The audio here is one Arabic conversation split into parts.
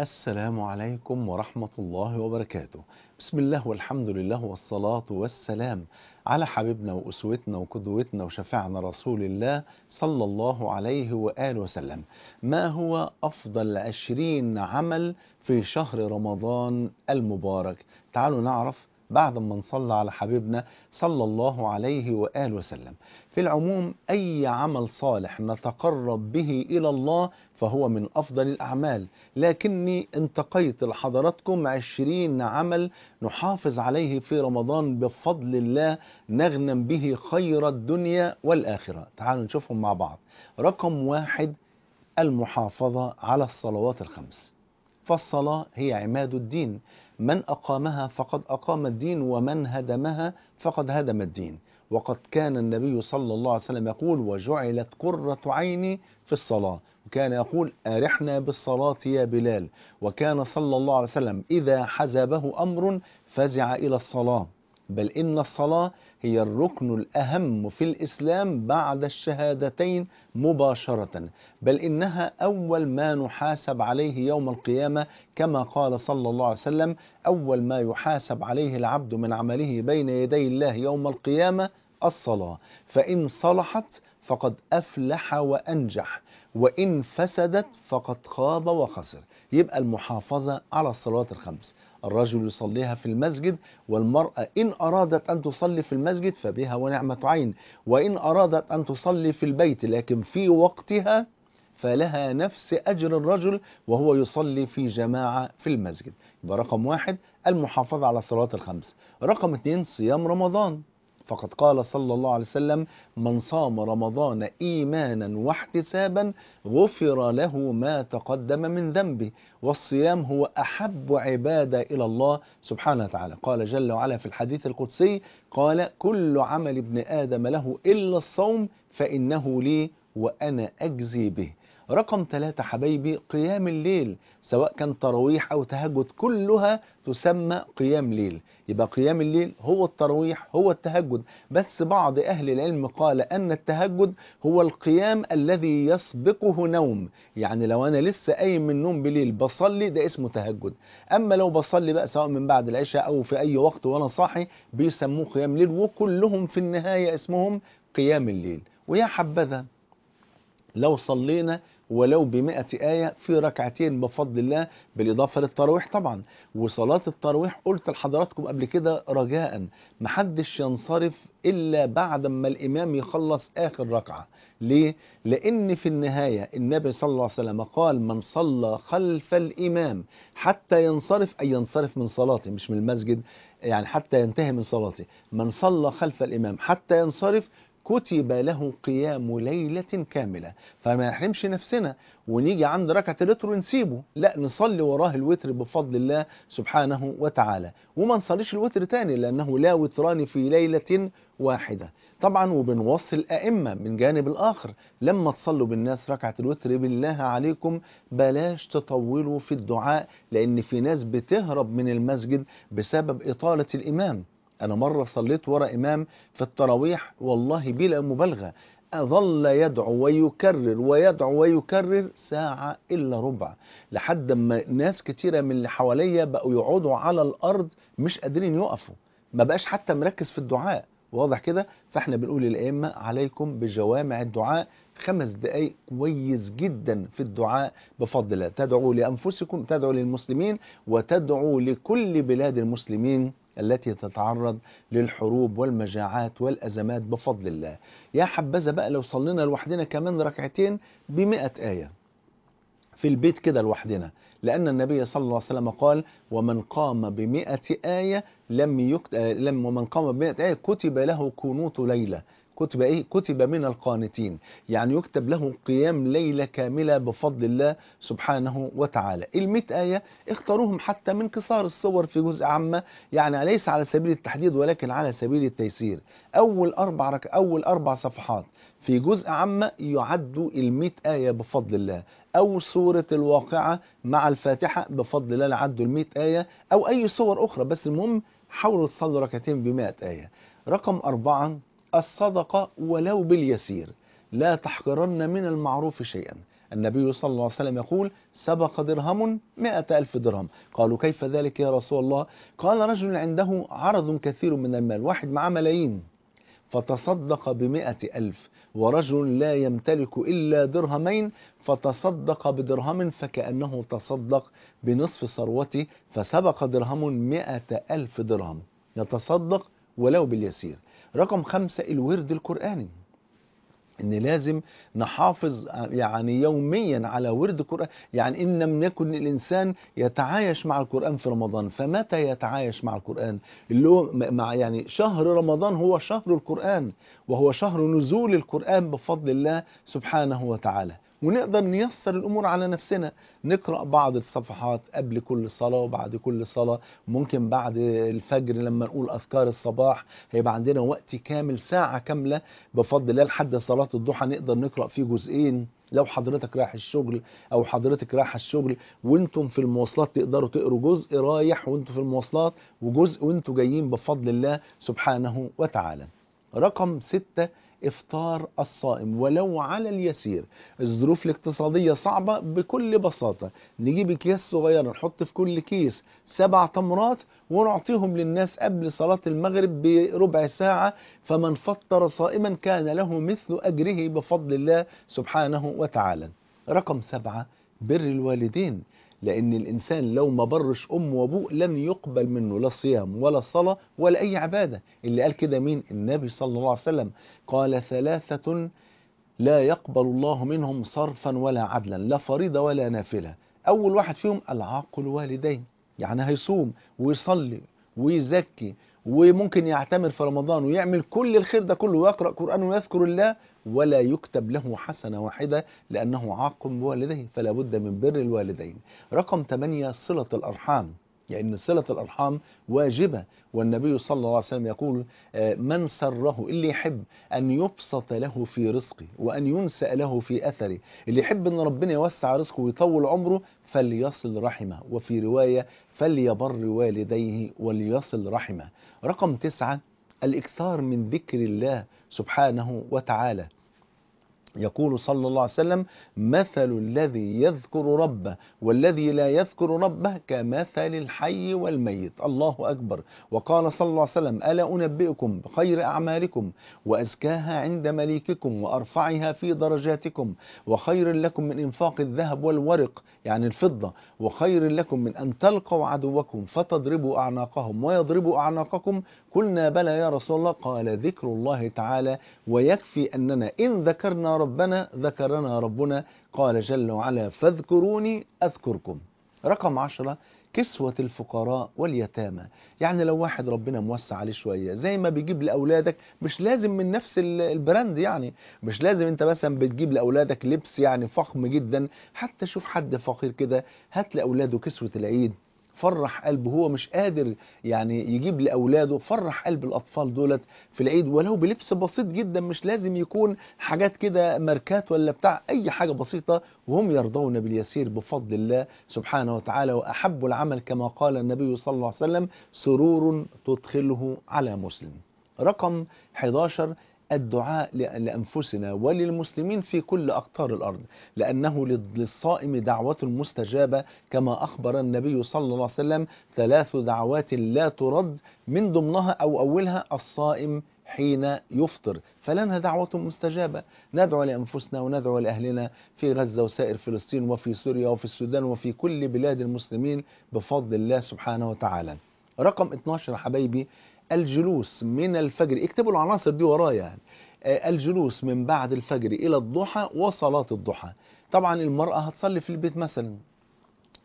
السلام عليكم ورحمة الله وبركاته. بسم الله والحمد لله والصلاة والسلام على حبيبنا وأسوتنا وقدوتنا وشفيعنا رسول الله صلى الله عليه وآله وسلم. ما هو أفضل عشرين عمل في شهر رمضان المبارك؟ تعالوا نعرف بعد ما نصلى على حبيبنا صلى الله عليه وآله وسلم. في العموم أي عمل صالح نتقرب به إلى الله فهو من أفضل الأعمال. لكني انتقيت لحضراتكم عشرين عمل نحافظ عليه في رمضان بفضل الله نغنم به خير الدنيا والآخرة. تعالوا نشوفهم مع بعض. رقم واحد المحافظة على الصلوات الخمس. فالصلاة هي عماد الدين. من أقامها فقد أقام الدين ومن هدمها فقد هدم الدين. وقد كان النبي صلى الله عليه وسلم يقول وجعلت قرة عيني في الصلاة. وكان يقول أرحنا بالصلاة يا بلال. وكان صلى الله عليه وسلم إذا حزبه أمر فزع إلى الصلاة. بل إن الصلاة هي الركن الأهم في الإسلام بعد الشهادتين مباشرة. بل إنها أول ما نحاسب عليه يوم القيامة كما قال صلى الله عليه وسلم أول ما يحاسب عليه العبد من عمله بين يدي الله يوم القيامة الصلاة. فإن صلحت فقد أفلح وأنجح وإن فسدت فقد خاب وخسر. يبقى المحافظة على الصلوات الخمس. الرجل يصليها في المسجد والمرأة إن أرادت أن تصلي في المسجد فبها ونعمة عين وإن أرادت أن تصلي في البيت لكن في وقتها فلها نفس أجر الرجل وهو يصلي في جماعة في المسجد. يبقى رقم واحد المحافظة على الصلوات الخمس. رقم اثنين صيام رمضان. فقد قال صلى الله عليه وسلم من صام رمضان إيمانا واحتسابا غفر له ما تقدم من ذنبه والصيام هو أحب عبادة إلى الله سبحانه وتعالى. قال جل وعلا في الحديث القدسي قال كل عمل ابن آدم له إلا الصوم فإنه لي وأنا أجزي به. رقم ثلاثة حبايبي قيام الليل سواء كان تراويح أو تهجد كلها تسمى قيام ليل. يبقى قيام الليل هو التراويح هو التهجد. بس بعض أهل العلم قال أن التهجد هو القيام الذي يسبقه نوم. يعني لو أنا لسه قايم من النوم بالليل بصلي ده اسمه تهجد. أما لو بصلي بقى سواء من بعد العشاء أو في أي وقت وأنا صاحي بيسموه قيام ليل وكلهم في النهاية اسمهم قيام الليل. ويا حبذا لو صلينا ولو بمئة آية في ركعتين بفضل الله بالإضافة للتراويح طبعا. وصلاة التراويح قلت لحضراتكم قبل كده رجاء. محدش ينصرف إلا بعد ما الإمام يخلص آخر ركعة. ليه؟ لأن في النهاية النبي صلى الله عليه وسلم قال من صلى خلف الإمام حتى ينصرف أي ينصرف من صلاته مش من المسجد يعني حتى ينتهي من صلاته. من صلى خلف الإمام حتى ينصرف كتب له قيام ليلة كاملة. فما نحرمش نفسنا ونيجي عند ركعة الوتر ونسيبه. لا نصلي وراه الوتر بفضل الله سبحانه وتعالى. وما نصليش الوتر تاني لأنه لا وتران في ليلة واحدة. طبعا وبنوصي الأئمة من جانب الآخر. لما تصلوا بالناس ركعة الوتر بالله عليكم بلاش تطولوا في الدعاء لأن في ناس بتهرب من المسجد بسبب إطالة الإمام. أنا مرة صليت ورا إمام في التراويح والله بلا مبالغة ظل يدعو ويكرر ويدعو ويكرر ساعة إلا ربع لحد ما ناس كتيرة من اللي حواليا بقوا يقعدوا على الأرض مش قادرين يقفوا ما بقاش حتى مركز في الدعاء واضح كده؟ فإحنا بنقول للأئمة عليكم بجوامع الدعاء خمس دقايق كويس جدا في الدعاء بفضل الله تدعوا لأنفسكم تدعوا للمسلمين وتدعوا لكل بلاد المسلمين التي تتعرض للحروب والمجاعات والأزمات بفضل الله. يا حبذا بقى لو صلينا لوحدنا كمان ركعتين بمئة آية. في البيت كده لوحدنا. لأن النبي صلى الله عليه وسلم قال ومن قام بمئة آية لم يكت... لم ومن قام بمئة آية كتب له كنوت ليلة. كتب إيه؟ كتب من القانتين. يعني يكتب له قيام ليلة كاملة بفضل الله سبحانه وتعالى. المئة آية اختاروهم حتى من قصار الصور في جزء عامة يعني ليس على سبيل التحديد ولكن على سبيل التيسير. أول أربع رك... أول أربع صفحات في جزء عامة يعد المئة آية بفضل الله. أو سورة الواقعة مع الفاتحة بفضل الله لعدوا المئة آية. أو أي صور أخرى. بس المهم حاولوا تصلوا ركعتين بمئة آية. رقم أربعة الصدقة ولو باليسير. لا تحقرن من المعروف شيئا. النبي صلى الله عليه وسلم يقول سبق درهم مئة ألف درهم. قالوا كيف ذلك يا رسول الله؟ قال رجل عنده عرض كثير من المال واحد معاه ملايين. فتصدق بمئة ألف. ورجل لا يمتلك إلا درهمين فتصدق بدرهم فكأنه تصدق بنصف ثروته فسبق درهم مئة ألف درهم. يتصدق ولو باليسير. رقم خمسة الورد القرآني. إن لازم نحافظ يعني يوميا على ورد القرآن. يعني إن لم يكن الإنسان يتعايش مع القرآن في رمضان فمتى يتعايش مع القرآن؟ اللي هو مع يعني شهر رمضان هو شهر القرآن وهو شهر نزول القرآن بفضل الله سبحانه وتعالى. ونقدر نيسر الأمور على نفسنا. نقرأ بعض الصفحات قبل كل صلاة وبعد كل صلاة. ممكن بعد الفجر لما نقول أذكار الصباح هيبقى عندنا وقت كامل ساعة كاملة. بفضل الله لحد صلاة الضحى نقدر نقرأ فيه جزئين. لو حضرتك رايح الشغل أو حضرتك رايحه الشغل وأنتم في المواصلات تقدروا تقروا جزء رايح وأنتم في المواصلات وجزء وأنتم جايين بفضل الله سبحانه وتعالى. رقم ستة إفطار الصائم. ولو على اليسير الظروف الاقتصادية صعبة بكل بساطة. نجيب أكياس صغيرة نحط في كل كيس سبع تمرات ونعطيهم للناس قبل صلاة المغرب بربع ساعة. فمن فطر صائما كان له مثل أجره بفضل الله سبحانه وتعالى. رقم سبعة بر الوالدين. لأن الإنسان لو ما برش أمه وأبوه لن يقبل منه لا صيام ولا صلاة ولا أي عبادة. اللي قال كده مين؟ النبي صلى الله عليه وسلم. قال ثلاثة لا يقبل الله منهم صرفا ولا عدلا لا فريضة ولا نافلة. أول واحد فيهم العاق الوالدين يعني هيصوم ويصلي. ويزكي وممكن يعتمر في رمضان ويعمل كل الخير ده كله ويقرأ قرآن ويذكر الله ولا يكتب له حسنة واحدة لأنه عاق بوالديه فلا بد من بر الوالدين. رقم 8 صلة الأرحام. لأن صلة الأرحام واجبة والنبي صلى الله عليه وسلم يقول من سره اللي يحب أن يبسط له في رزقه وأن ينسأ له في أثره اللي يحب أن ربنا يوسع رزقه ويطول عمره فليصل رحمه وفي رواية فليبر والديه وليصل رحمه. رقم تسعة الإكثار من ذكر الله سبحانه وتعالى. يقول صلى الله عليه وسلم مثل الذي يذكر ربه والذي لا يذكر ربه كمثل الحي والميت. الله أكبر. وقال صلى الله عليه وسلم ألا أنبئكم بخير أعمالكم وأزكاها عند مليككم وأرفعها في درجاتكم وخير لكم من إنفاق الذهب والورق يعني الفضة وخير لكم من أن تلقوا عدوكم فتضربوا أعناقهم ويضربوا أعناقكم. قلنا بلى يا رسول الله. قال ذكر الله تعالى ويكفي أننا إن ذكرنا ربنا ذكرنا ربنا قال جل وعلا فاذكروني أذكركم. رقم عشرة كسوة الفقراء واليتامى. يعني لو واحد ربنا موسع عليه شوية زي ما بيجيب لأولادك مش لازم من نفس البراند يعني. مش لازم انت مثلا بتجيب لأولادك لبس يعني فخم جدا. حتى شوف حد فقير كده هات لأولاده كسوة العيد. فرح قلبه هو مش قادر يعني يجيب لأولاده فرح قلب الأطفال دولت في العيد ولو بلبس بسيط جدا مش لازم يكون حاجات كده ماركات ولا بتاع أي حاجة بسيطة وهم يرضون باليسير بفضل الله سبحانه وتعالى وأحب العمل كما قال النبي صلى الله عليه وسلم سرور تدخله على مسلم. رقم 11 الدعاء لأنفسنا وللمسلمين في كل أقطار الأرض لأنه للصائم دعوة مستجابة كما أخبر النبي صلى الله عليه وسلم ثلاث دعوات لا ترد من ضمنها أو أولها الصائم حين يفطر. فلنا دعوة مستجابة. ندعو لأنفسنا وندعو لأهلنا في غزة وسائر فلسطين وفي سوريا وفي السودان وفي كل بلاد المسلمين بفضل الله سبحانه وتعالى. رقم 12 حبايبي الجلوس من الفجر اكتبوا العناصر دي ورايا يعني. الجلوس من بعد الفجر إلى الضحى وصلاة الضحى. طبعا المرأة هتصلي في البيت مثلا.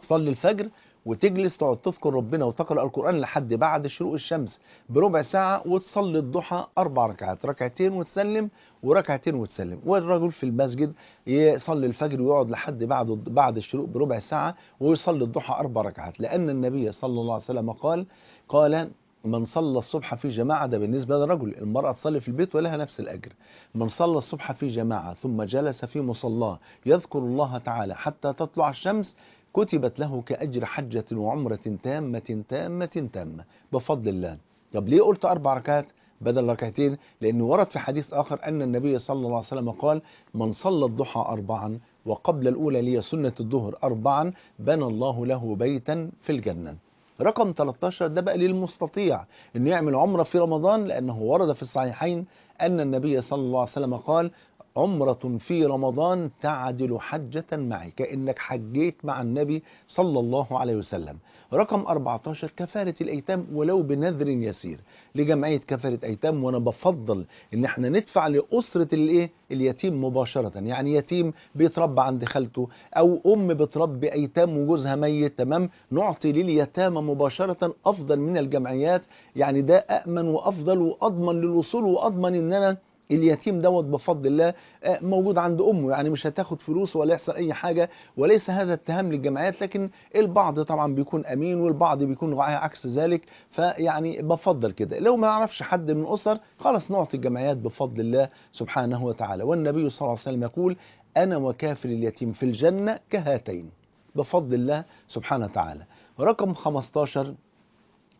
تصلي الفجر وتجلس تقعد تذكر ربنا وتقرأ القرآن لحد بعد شروق الشمس بربع ساعة وتصلي الضحى أربع ركعات ركعتين وتسلم وركعتين وتسلم. والرجل في المسجد يصلي الفجر ويقعد لحد بعد بعد الشروق بربع ساعة ويصلي الضحى أربع ركعات. لأن النبي صلى الله عليه وسلم قال قال من صلى الصبح في جماعة ده بالنسبة للرجل المرأة تصلي في البيت ولها نفس الأجر. من صلى الصبح في جماعة ثم جلس في مصلاه يذكر الله تعالى حتى تطلع الشمس كتبت له كأجر حجة وعمرة تامة تامة تامة. بفضل الله. طب ليه قلت أربع ركعات؟ بدل ركعتين لأن ورد في حديث آخر أن النبي صلى الله عليه وسلم قال من صلى الضحى أربعا وقبل الأولى لي سنة الظهر أربعا بنى الله له بيتا في الجنة. رقم 13 ده بقى للمستطيع إنه يعمل عمرة في رمضان لأنه ورد في الصحيحين أن النبي صلى الله عليه وسلم قال عمرة في رمضان تعدل حجة معي كأنك حجيت مع النبي صلى الله عليه وسلم. رقم 14 كفارة الأيتام ولو بنذر يسير. لجمعية كفارة أيتام وأنا بفضل إن إحنا ندفع لأسرة الإيه؟ اليتيم مباشرة. يعني يتيم بيتربى عند خالته أو أم بتربي أيتام وجوزها ميت تمام؟ نعطي لليتامى مباشرة أفضل من الجمعيات. يعني ده أأمن وأفضل وأضمن للوصول وأضمن إن أنا اليتيم دوت بفضل الله موجود عند أمه يعني مش هتاخد فلوس ولا يحصل أي حاجة وليس هذا اتهام للجمعيات لكن البعض طبعا بيكون أمين والبعض بيكون عكس ذلك فيعني بفضل كده. لو ما يعرفش حد من الاسر خلاص نعطي الجمعيات بفضل الله سبحانه وتعالى. والنبي صلى الله عليه وسلم يقول أنا وكافر اليتيم في الجنة كهاتين. بفضل الله سبحانه وتعالى. رقم 15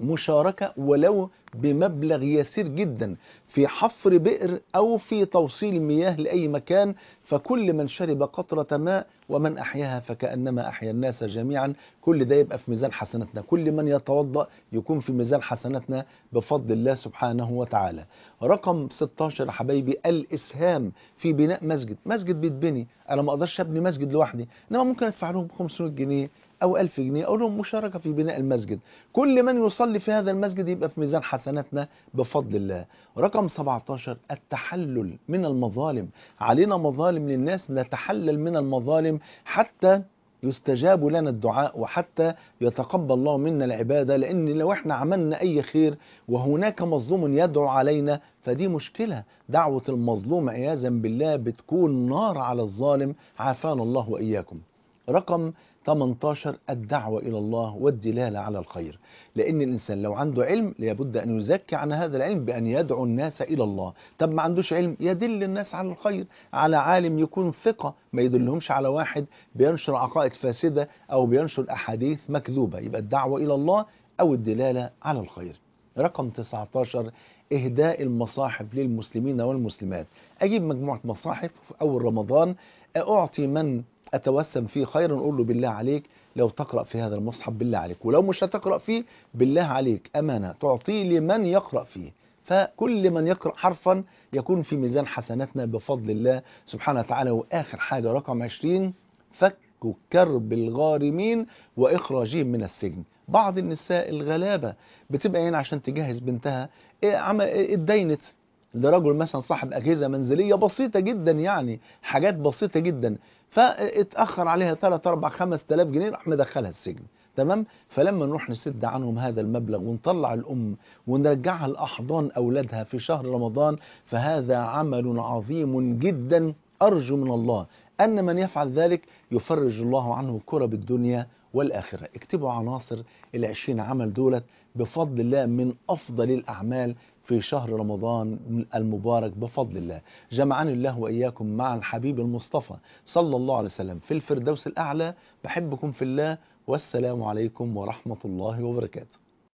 مشاركة ولو بمبلغ يسير جدا في حفر بئر أو في توصيل مياه لأي مكان فكل من شرب قطرة ماء ومن أحياها فكأنما أحيا الناس جميعا. كل ده يبقى في ميزان حسناتنا. كل من يتوضأ يكون في ميزان حسناتنا بفضل الله سبحانه وتعالى. رقم 16 حبايبي الإسهام في بناء مسجد. مسجد بيتبني. أنا ما أقدرش أبني مسجد لوحدي. إنما ممكن أدفع لهم 500 جنيه. أو ألف جنيه أو لهم مشاركة في بناء المسجد. كل من يصلي في هذا المسجد يبقى في ميزان حسناتنا بفضل الله. رقم 17 التحلل من المظالم. علينا مظالم للناس نتحلل من المظالم حتى يستجاب لنا الدعاء وحتى يتقبل الله منا العبادة لأن لو إحنا عملنا أي خير وهناك مظلوم يدعو علينا فدي مشكلة. دعوة المظلوم عياذا بالله بتكون نار على الظالم. عافانا الله وإياكم. رقم 18 الدعوة إلى الله والدلالة على الخير. لأن الإنسان لو عنده علم لابد أن يزكي عن هذا العلم بأن يدعو الناس إلى الله. طب ما عندوش علم؟ يدل الناس على الخير. على عالم يكون ثقة ما يدلهمش على واحد بينشر عقائد فاسدة أو بينشر أحاديث مكذوبة. يبقى الدعوة إلى الله أو الدلالة على الخير. رقم 19 إهداء المصاحف للمسلمين والمسلمات. أجيب مجموعة مصاحف في أول رمضان. أعطي من أتوسم فيه خيرا نقول له بالله عليك لو تقرأ في هذا المصحف بالله عليك. ولو مش هتقرأ فيه بالله عليك. أمانة. تعطيه لمن يقرأ فيه. فكل من يقرأ حرفا يكون في ميزان حسناتنا بفضل الله سبحانه وتعالى. وآخر حاجة رقم 20 فك كرب الغارمين وإخراجهم من السجن. بعض النساء الغلابة بتبقى هنا عشان تجهز بنتها. اتدينت لرجل مثلا صاحب أجهزة منزلية بسيطة جدا يعني حاجات بسيطة جدا. فاتأخر عليها 3 4 5000 جنيه راح مدخلها السجن. تمام؟ فلما نروح نسد عنهم هذا المبلغ ونطلع الأم ونرجعها لأحضان أولادها في شهر رمضان فهذا عمل عظيم جدا. أرجو من الله أن من يفعل ذلك يفرج الله عنه كرب الدنيا والآخرة. اكتبوا عناصر العشرين عمل دولت بفضل الله من أفضل الأعمال في شهر رمضان المبارك بفضل الله. جمعني الله وإياكم مع الحبيب المصطفى صلى الله عليه وسلم في الفردوس الأعلى. بحبكم في الله. والسلام عليكم ورحمة الله وبركاته.